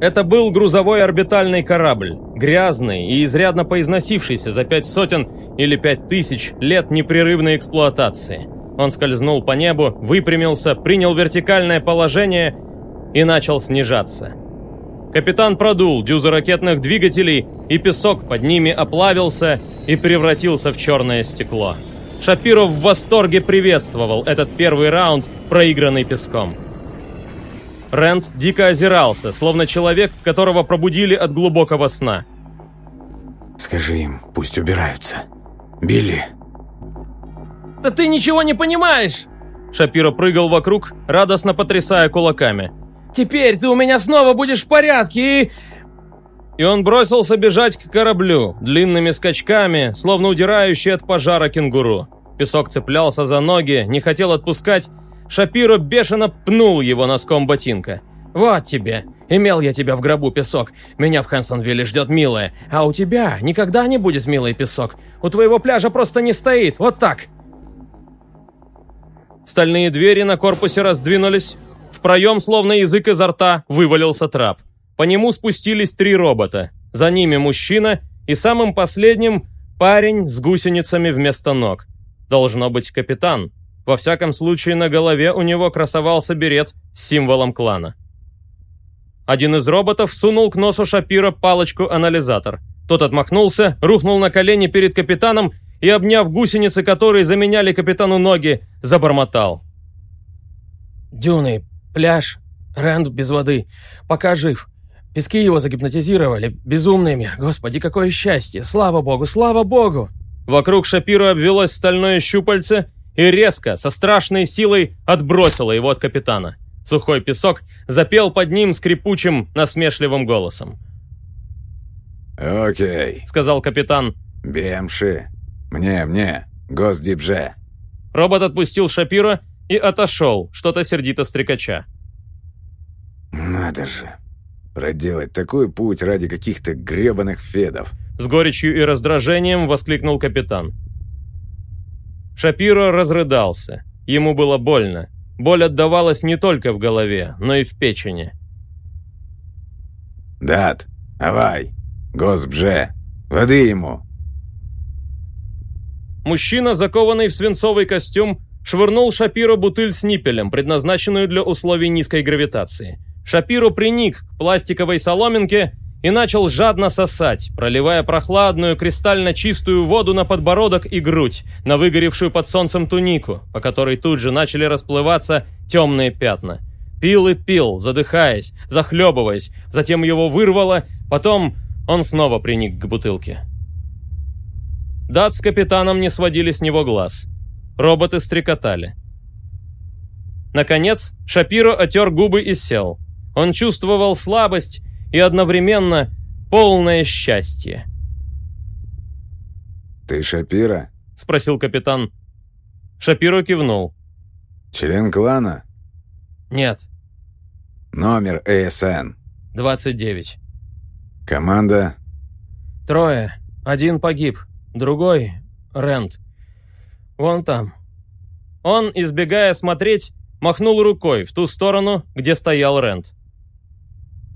Это был грузовой орбитальный корабль, грязный и изрядно поизносившийся за пять сотен или пять тысяч лет непрерывной эксплуатации. Он скользнул по небу, выпрямился, принял вертикальное положение и начал снижаться. Капитан продул дюзу ракетных двигателей, и песок под ними оплавился и превратился в черное стекло. Шапиров в восторге приветствовал этот первый раунд, проигранный песком. Рэнд дико озирался, словно человек, которого пробудили от глубокого сна. «Скажи им, пусть убираются. Билли!» «Да ты ничего не понимаешь!» Шапиро прыгал вокруг, радостно потрясая кулаками. «Теперь ты у меня снова будешь в порядке и...» И он бросился бежать к кораблю, длинными скачками, словно удирающий от пожара кенгуру. Песок цеплялся за ноги, не хотел отпускать, Шапиро бешено пнул его носком ботинка. «Вот тебе! Имел я тебя в гробу, песок. Меня в Хэнсонвилле ждет милая. А у тебя никогда не будет милый песок. У твоего пляжа просто не стоит. Вот так!» Стальные двери на корпусе раздвинулись. В проем, словно язык изо рта, вывалился трап. По нему спустились три робота. За ними мужчина и самым последним парень с гусеницами вместо ног. Должно быть капитан. Во всяком случае, на голове у него красовался берет с символом клана. Один из роботов сунул к носу Шапира палочку-анализатор. Тот отмахнулся, рухнул на колени перед капитаном и, обняв гусеницы, которые заменяли капитану ноги, забормотал. «Дюны, пляж, Рэнд без воды, пока жив. Пески его загипнотизировали. Безумный мир. Господи, какое счастье! Слава богу, слава богу!» Вокруг Шапира обвелось стальное щупальце, и резко, со страшной силой отбросила его от капитана. Сухой песок запел под ним скрипучим, насмешливым голосом. «Окей», — сказал капитан. «Бемши. Мне, мне. Госдипже». Робот отпустил Шапира и отошел, что-то сердито стрекача. «Надо же. Проделать такой путь ради каких-то гребаных федов». С горечью и раздражением воскликнул капитан. Шапиро разрыдался. Ему было больно. Боль отдавалась не только в голове, но и в печени. «Дат, давай! Госбже! Воды ему!» Мужчина, закованный в свинцовый костюм, швырнул Шапиро бутыль с ниппелем, предназначенную для условий низкой гравитации. Шапиро приник к пластиковой соломинке и начал жадно сосать, проливая прохладную, кристально чистую воду на подбородок и грудь, на выгоревшую под солнцем тунику, по которой тут же начали расплываться темные пятна. Пил и пил, задыхаясь, захлебываясь, затем его вырвало, потом он снова приник к бутылке. Дат с капитаном не сводили с него глаз. Роботы стрекотали. Наконец, Шапиро отер губы и сел. Он чувствовал слабость и одновременно полное счастье. «Ты Шапира?» — спросил капитан. Шапиро кивнул. «Член клана?» «Нет». «Номер АСН?» «29». «Команда?» «Трое. Один погиб. Другой — Рент. Вон там». Он, избегая смотреть, махнул рукой в ту сторону, где стоял Рент.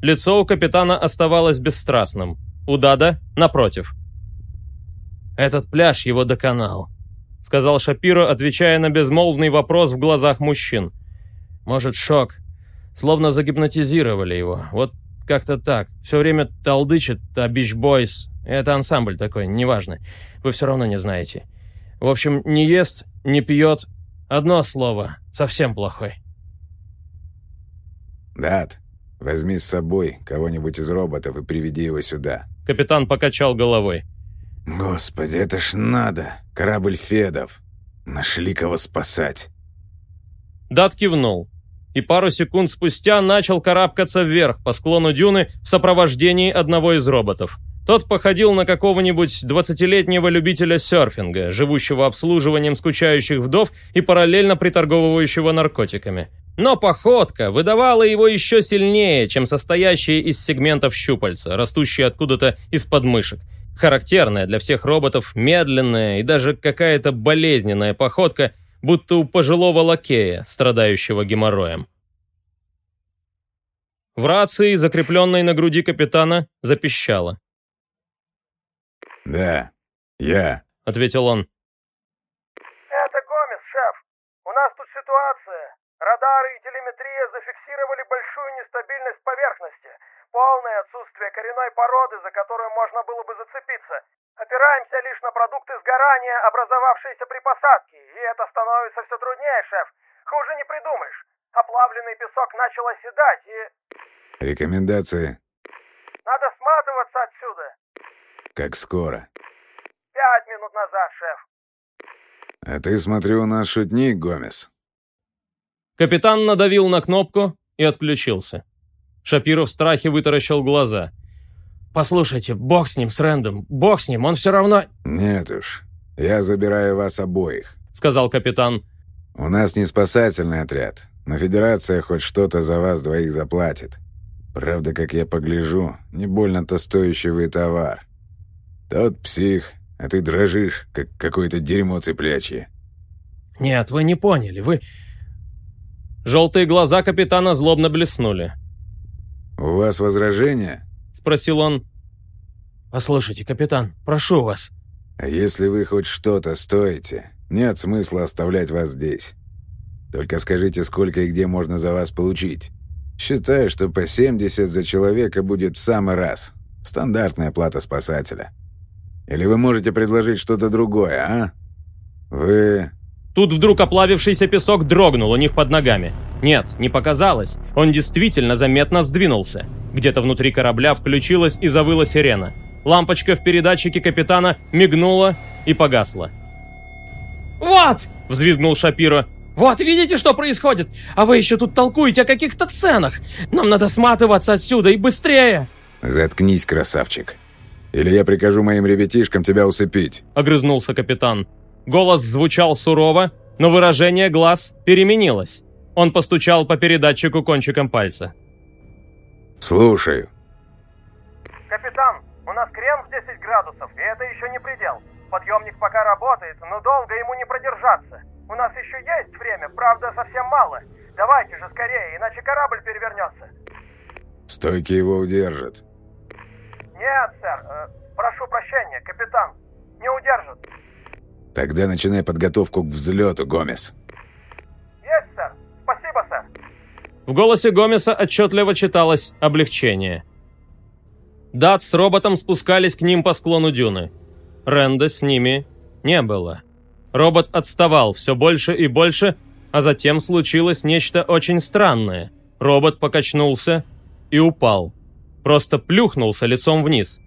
Лицо у капитана оставалось бесстрастным. У Дада — напротив. «Этот пляж его доконал», — сказал Шапиро, отвечая на безмолвный вопрос в глазах мужчин. «Может, шок. Словно загипнотизировали его. Вот как-то так. Все время толдычит о Бич Бойс. Это ансамбль такой, неважно. Вы все равно не знаете. В общем, не ест, не пьет. Одно слово. Совсем плохой». «Дад, Возьми с собой кого-нибудь из роботов и приведи его сюда». Капитан покачал головой. «Господи, это ж надо! Корабль Федов! Нашли кого спасать!» Дат кивнул. И пару секунд спустя начал карабкаться вверх по склону дюны в сопровождении одного из роботов. Тот походил на какого-нибудь 20-летнего любителя серфинга, живущего обслуживанием скучающих вдов и параллельно приторговывающего наркотиками. Но походка выдавала его еще сильнее, чем состоящие из сегментов щупальца, растущие откуда-то из подмышек. Характерная для всех роботов, медленная и даже какая-то болезненная походка, будто у пожилого лакея, страдающего геморроем. В рации, закрепленной на груди капитана, запищало. «Да, я», — ответил он. Это Гомес, шеф. У нас тут ситуация. Радары и телеметрия зафиксировали большую нестабильность поверхности, полное отсутствие коренной породы, за которую можно было бы зацепиться. Опираемся лишь на продукты сгорания, образовавшиеся при посадке, и это становится все труднее, шеф. Хуже не придумаешь. Оплавленный песок начал оседать, и... Рекомендации. Надо сматываться отсюда. Как скоро? Пять минут назад, шеф. А ты, смотрю, у нас шутник, Гомес. Капитан надавил на кнопку и отключился. Шапиров в страхе вытаращил глаза. «Послушайте, бог с ним, с Рэндом, бог с ним, он все равно...» «Нет уж, я забираю вас обоих», — сказал капитан. «У нас не спасательный отряд, но Федерация хоть что-то за вас двоих заплатит. Правда, как я погляжу, не больно-то стоящий вы товар. Тот псих, а ты дрожишь, как какое-то дерьмо цыплячье». «Нет, вы не поняли, вы...» Желтые глаза капитана злобно блеснули. «У вас возражения?» — спросил он. «Послушайте, капитан, прошу вас». «А если вы хоть что-то стоите, нет смысла оставлять вас здесь. Только скажите, сколько и где можно за вас получить. Считаю, что по 70 за человека будет в самый раз. Стандартная плата спасателя. Или вы можете предложить что-то другое, а? Вы Тут вдруг оплавившийся песок дрогнул у них под ногами. Нет, не показалось. Он действительно заметно сдвинулся. Где-то внутри корабля включилась и завыла сирена. Лампочка в передатчике капитана мигнула и погасла. «Вот!» — взвизгнул Шапиро. «Вот, видите, что происходит? А вы еще тут толкуете о каких-то ценах. Нам надо сматываться отсюда и быстрее!» «Заткнись, красавчик. Или я прикажу моим ребятишкам тебя усыпить», — огрызнулся капитан. Голос звучал сурово, но выражение глаз переменилось. Он постучал по передатчику кончиком пальца. «Слушаю». Капитан, у нас крен в 10 градусов, и это еще не предел. Подъемник пока работает, но долго ему не продержаться. У нас еще есть время, правда, совсем мало. Давайте же скорее, иначе корабль перевернется. Стойки его удержат. Нет, сэр. Э, прошу прощения, капитан. Не удержат. Тогда начинай подготовку к взлету, Гомес. Есть, сэр. Спасибо, сэр. В голосе Гомеса отчетливо читалось облегчение. Дат с роботом спускались к ним по склону дюны. Ренда с ними не было. Робот отставал все больше и больше, а затем случилось нечто очень странное. Робот покачнулся и упал. Просто плюхнулся лицом вниз.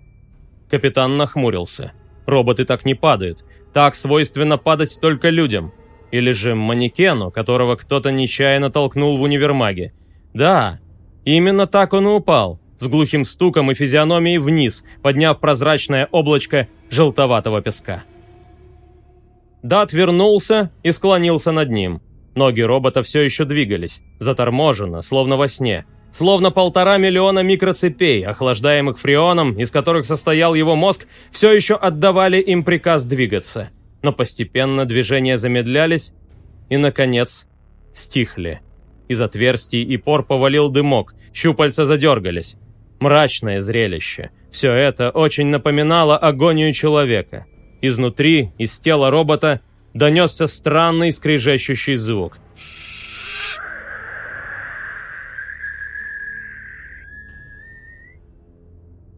Капитан нахмурился. Роботы так не падают. Так свойственно падать только людям. Или же манекену, которого кто-то нечаянно толкнул в универмаге. Да, именно так он и упал, с глухим стуком и физиономией вниз, подняв прозрачное облачко желтоватого песка. Дат вернулся и склонился над ним. Ноги робота все еще двигались, заторможенно, словно во сне. Словно полтора миллиона микроцепей, охлаждаемых фреоном, из которых состоял его мозг, все еще отдавали им приказ двигаться. Но постепенно движения замедлялись и, наконец, стихли. Из отверстий и пор повалил дымок, щупальца задергались. Мрачное зрелище. Все это очень напоминало агонию человека. Изнутри, из тела робота, донесся странный скрежещущий звук –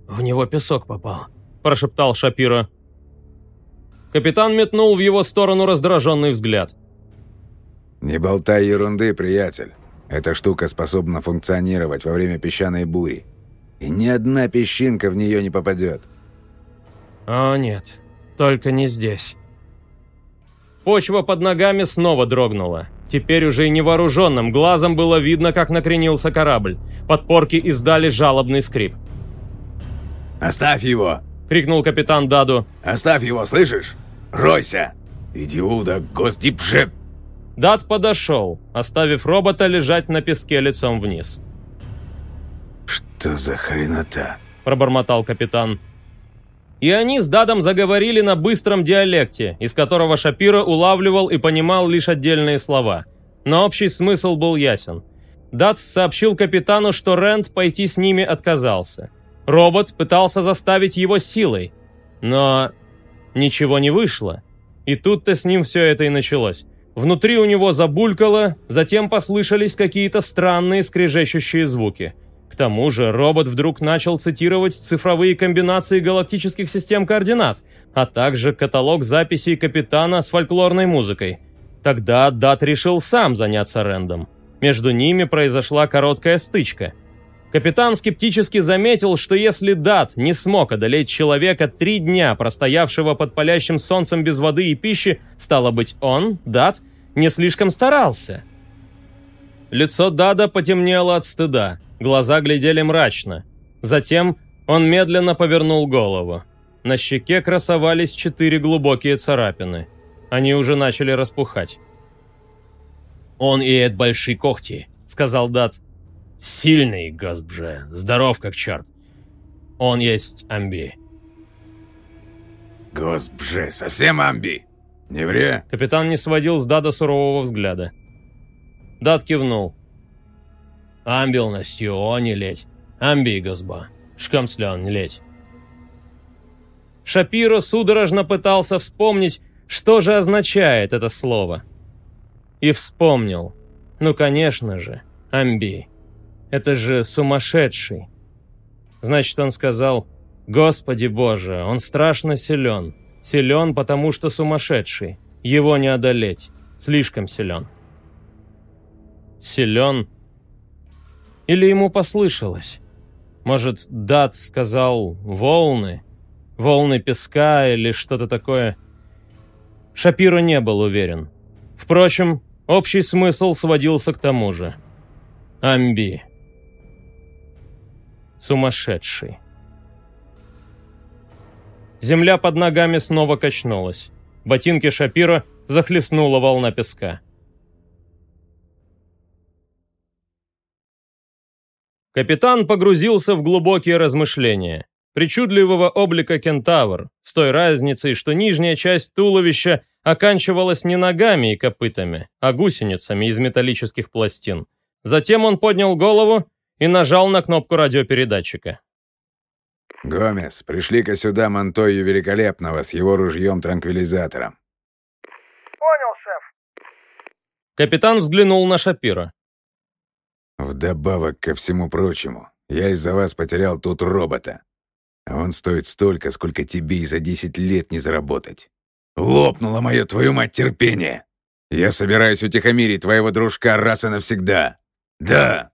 «В него песок попал», – прошептал Шапиро. Капитан метнул в его сторону раздраженный взгляд. «Не болтай ерунды, приятель. Эта штука способна функционировать во время песчаной бури. И ни одна песчинка в нее не попадет». «О, нет, только не здесь». Почва под ногами снова дрогнула. Теперь уже и невооруженным глазом было видно, как накренился корабль. Подпорки издали жалобный скрип. «Оставь его!» — крикнул капитан Даду. «Оставь его, слышишь? Ройся! Идиуда, гостипшеп!» Дад подошел, оставив робота лежать на песке лицом вниз. «Что за хренота?» – пробормотал капитан. И они с Дадом заговорили на быстром диалекте, из которого Шапира улавливал и понимал лишь отдельные слова. Но общий смысл был ясен. Дад сообщил капитану, что Рэнд пойти с ними отказался. Робот пытался заставить его силой. Но ничего не вышло. И тут-то с ним все это и началось. Внутри у него забулькало, затем послышались какие-то странные скрежещущие звуки – тому же робот вдруг начал цитировать цифровые комбинации галактических систем координат, а также каталог записей капитана с фольклорной музыкой. Тогда Дат решил сам заняться Рэндом. Между ними произошла короткая стычка. Капитан скептически заметил, что если Дат не смог одолеть человека три дня, простоявшего под палящим солнцем без воды и пищи, стало быть, он, Дат, не слишком старался. Лицо Дада потемнело от стыда. Глаза глядели мрачно. Затем он медленно повернул голову. На щеке красовались четыре глубокие царапины. Они уже начали распухать. «Он имеет большие когти», — сказал Дат. «Сильный, Газбже, здоров как черт. Он есть амби». «Госпже, совсем амби? Не вре?» Капитан не сводил с Дада сурового взгляда. Дат кивнул. Амбилностью о не леть. Амби, газба. Шкамслян не леть. Шапиро судорожно пытался вспомнить, что же означает это слово. И вспомнил. Ну, конечно же, амби. Это же сумасшедший. Значит, он сказал, «Господи Боже, он страшно силен. Силен, потому что сумасшедший. Его не одолеть. Слишком силен». Силен, или ему послышалось? Может, Дат сказал «волны»? Волны песка или что-то такое? Шапиро не был уверен. Впрочем, общий смысл сводился к тому же. Амби. Сумасшедший. Земля под ногами снова качнулась. Ботинки Шапира захлестнула волна песка. Капитан погрузился в глубокие размышления. Причудливого облика кентавр, с той разницей, что нижняя часть туловища оканчивалась не ногами и копытами, а гусеницами из металлических пластин. Затем он поднял голову и нажал на кнопку радиопередатчика. «Гомес, пришли-ка сюда Монтою Великолепного с его ружьем-транквилизатором». «Понял, шеф». Капитан взглянул на Шапира. Вдобавок ко всему прочему, я из-за вас потерял тут робота. А он стоит столько, сколько тебе и за 10 лет не заработать. Лопнуло мое, твою мать, терпение. Я собираюсь утихомирить твоего дружка раз и навсегда. Да.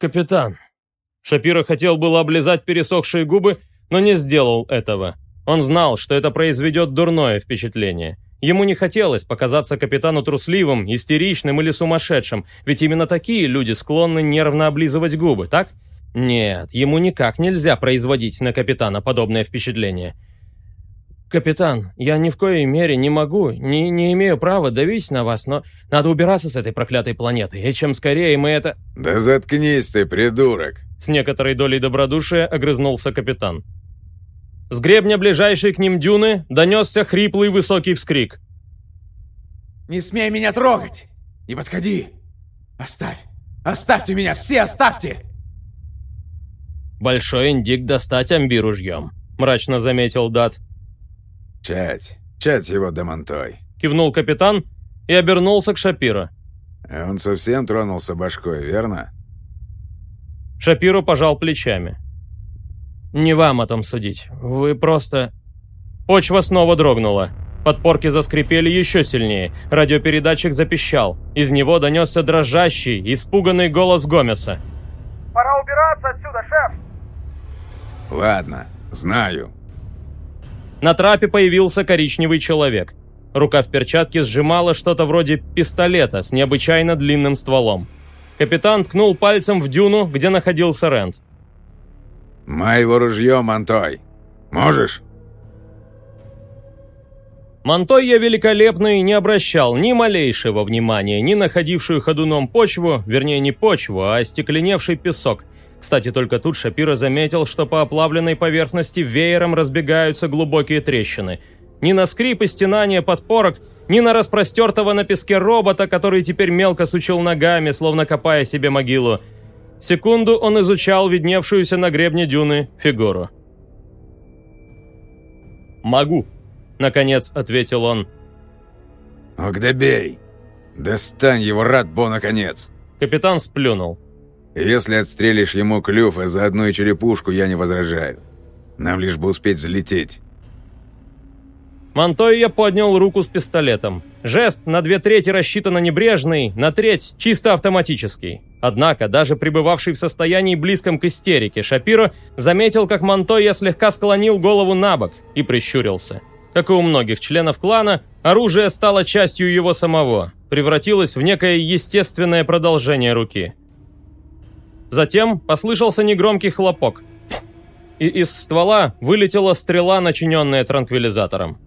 Капитан. Шапира хотел было облизать пересохшие губы, но не сделал этого. Он знал, что это произведет дурное впечатление. Ему не хотелось показаться капитану трусливым, истеричным или сумасшедшим, ведь именно такие люди склонны нервно облизывать губы, так? Нет, ему никак нельзя производить на капитана подобное впечатление. «Капитан, я ни в коей мере не могу, не, не имею права давить на вас, но надо убираться с этой проклятой планеты, и чем скорее мы это...» «Да заткнись ты, придурок!» С некоторой долей добродушия огрызнулся капитан. С гребня ближайшей к ним дюны донесся хриплый высокий вскрик. «Не смей меня трогать! Не подходи! Оставь! Оставьте меня! Все оставьте!» «Большой индик достать амби ружьем», — мрачно заметил Дат. «Чать, чать его Демонтой», — кивнул капитан и обернулся к Шапиро. «Он совсем тронулся башкой, верно?» Шапиро пожал плечами. Не вам о том судить. Вы просто... Почва снова дрогнула. Подпорки заскрипели еще сильнее. Радиопередатчик запищал. Из него донесся дрожащий, испуганный голос Гомеса. «Пора убираться отсюда, шеф!» «Ладно, знаю». На трапе появился коричневый человек. Рука в перчатке сжимала что-то вроде пистолета с необычайно длинным стволом. Капитан ткнул пальцем в дюну, где находился Рент. «Моего ружье, Монтой! Можешь?» Монтойя Великолепный не обращал ни малейшего внимания ни на ходившую ходуном почву, вернее не почву, а остекленевший песок. Кстати, только тут Шапира заметил, что по оплавленной поверхности веером разбегаются глубокие трещины. Ни на скрип и стенание подпорок, ни на распростертого на песке робота, который теперь мелко сучил ногами, словно копая себе могилу. Секунду он изучал видневшуюся на гребне дюны фигуру. «Могу», — наконец ответил он. «Огдебей! Достань его, Радбо, наконец!» Капитан сплюнул. «Если отстрелишь ему клюв, а заодно и черепушку, я не возражаю. Нам лишь бы успеть взлететь». Монтойя поднял руку с пистолетом. Жест на две трети рассчитано небрежный, на треть чисто автоматический. Однако, даже пребывавший в состоянии близком к истерике, Шапиро заметил, как Монтойя слегка склонил голову на бок и прищурился. Как и у многих членов клана, оружие стало частью его самого, превратилось в некое естественное продолжение руки. Затем послышался негромкий хлопок, и из ствола вылетела стрела, начиненная транквилизатором.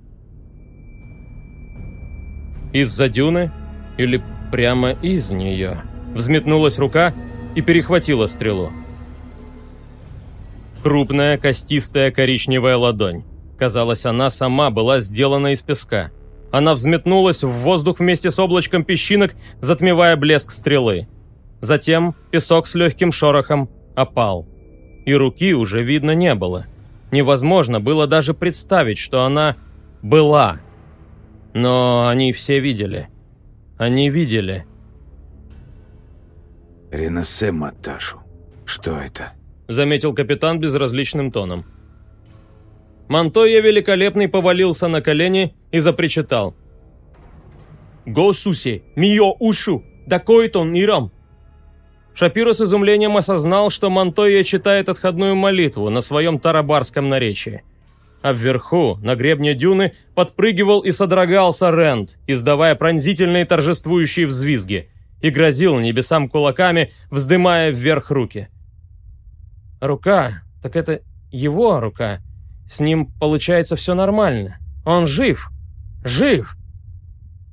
Из-за дюны или прямо из нее взметнулась рука и перехватила стрелу. Крупная, костистая коричневая ладонь. Казалось, она сама была сделана из песка. Она взметнулась в воздух вместе с облачком песчинок, затмевая блеск стрелы. Затем песок с легким шорохом опал. И руки уже видно не было. Невозможно было даже представить, что она была. Но они все видели. Они видели. «Ренасе Маташу. Что это?» Заметил капитан безразличным тоном. Монтойя Великолепный повалился на колени и запричитал. «Госуси, мио ушу, дакойтон ирам!» Шапиро с изумлением осознал, что Монтойя читает отходную молитву на своем тарабарском наречии. А вверху, на гребне дюны, подпрыгивал и содрогался Рент, издавая пронзительные торжествующие взвизги, и грозил небесам кулаками, вздымая вверх руки. Рука, так это его рука. С ним получается все нормально. Он жив. Жив.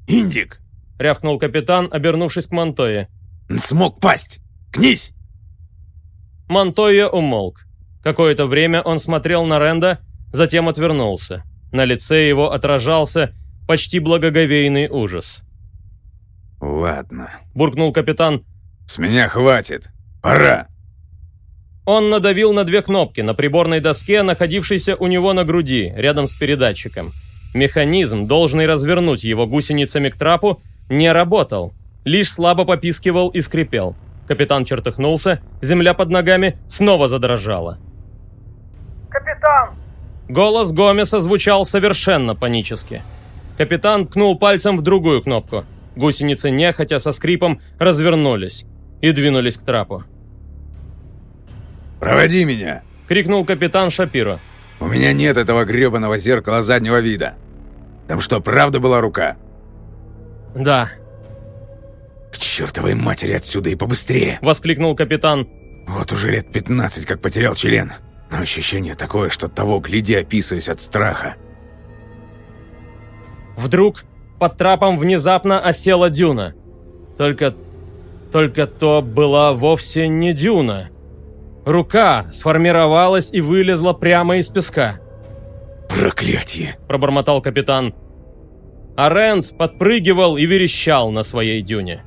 «Индик!» — рявкнул капитан, обернувшись к Монтойе. «Смог пасть! Кнись!» Монтойя умолк. Какое-то время он смотрел на Ренда, затем отвернулся. На лице его отражался почти благоговейный ужас. «Ладно», — буркнул капитан. «С меня хватит. Пора!» Он надавил на две кнопки на приборной доске, находившейся у него на груди, рядом с передатчиком. Механизм, должный развернуть его гусеницами к трапу, не работал. Лишь слабо попискивал и скрипел. Капитан чертыхнулся, земля под ногами снова задрожала. «Капитан!» Голос Гомеса звучал совершенно панически. Капитан ткнул пальцем в другую кнопку. Гусеницы нехотя со скрипом развернулись и двинулись к трапу. «Проводи меня!» — крикнул капитан Шапиро. «У меня нет этого гребаного зеркала заднего вида. Там что, правда была рука?» «Да», «К чертовой матери отсюда и побыстрее!» — воскликнул капитан. «Вот уже лет 15, как потерял член. Но ощущение такое, что того гляди описываюсь от страха». Вдруг под трапом внезапно осела дюна. Только... только то была вовсе не дюна. Рука сформировалась и вылезла прямо из песка. «Проклятие!» – пробормотал капитан. А Рэнд подпрыгивал и верещал на своей дюне.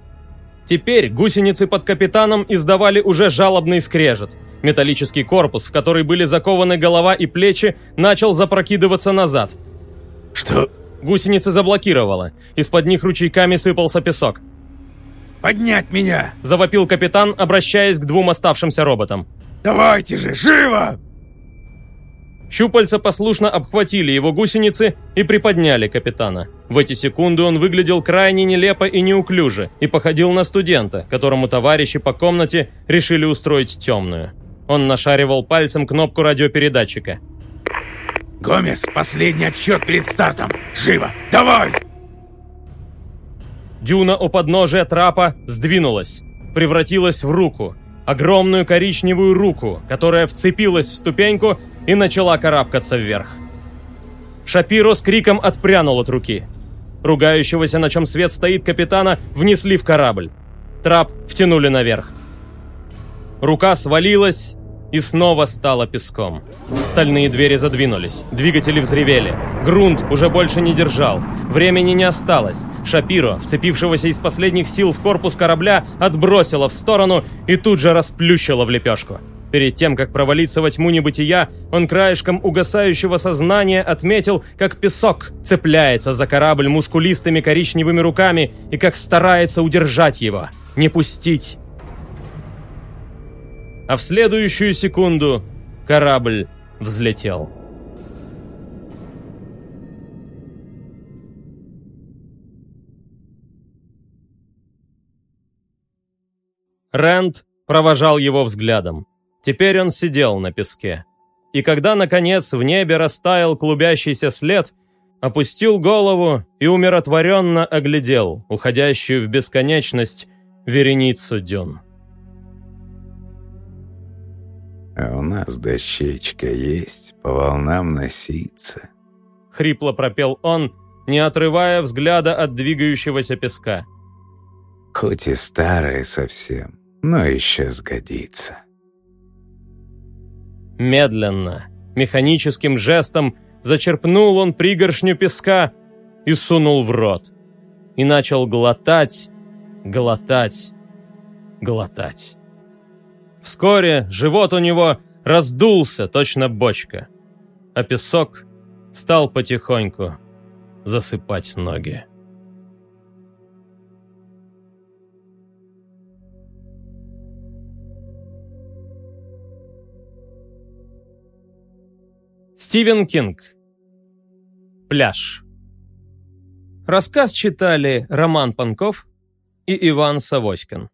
Теперь гусеницы под капитаном издавали уже жалобный скрежет. Металлический корпус, в который были закованы голова и плечи, начал запрокидываться назад. «Что?» Гусеницы заблокировало. Из-под них ручейками сыпался песок. «Поднять меня!» – завопил капитан, обращаясь к двум оставшимся роботам. «Давайте же, живо!» Щупальца послушно обхватили его гусеницы и приподняли капитана. В эти секунды он выглядел крайне нелепо и неуклюже и походил на студента, которому товарищи по комнате решили устроить темную. Он нашаривал пальцем кнопку радиопередатчика. «Гомес, последний отсчет перед стартом! Живо! Давай!» Дюна у подножия трапа сдвинулась, превратилась в руку. Огромную коричневую руку, которая вцепилась в ступеньку и начала карабкаться вверх. Шапиро с криком отпрянул от руки. Ругающегося, на чем свет стоит капитана, внесли в корабль. Трап втянули наверх. Рука свалилась и снова стала песком. Стальные двери задвинулись, двигатели взревели. Грунт уже больше не держал. Времени не осталось. Шапиро, вцепившегося из последних сил в корпус корабля, отбросило в сторону и тут же расплющило в лепешку. Перед тем, как провалиться во тьму небытия, он краешком угасающего сознания отметил, как песок цепляется за корабль мускулистыми коричневыми руками и как старается удержать его, не пустить. А в следующую секунду корабль взлетел. Рэнд провожал его взглядом. Теперь он сидел на песке. И когда, наконец, в небе растаял клубящийся след, опустил голову и умиротворенно оглядел уходящую в бесконечность вереницу дюн. «А у нас дощечка есть, по волнам носиться», — хрипло пропел он, не отрывая взгляда от двигающегося песка. «Хоть и старая совсем, но еще сгодится». Медленно, механическим жестом зачерпнул он пригоршню песка и сунул в рот. И начал глотать, глотать, глотать. Вскоре живот у него раздулся, точно бочка, а песок стал потихоньку засыпать ноги. Стивен Кинг. Пляж. Рассказ читали Роман Панков и Иван Савоськин.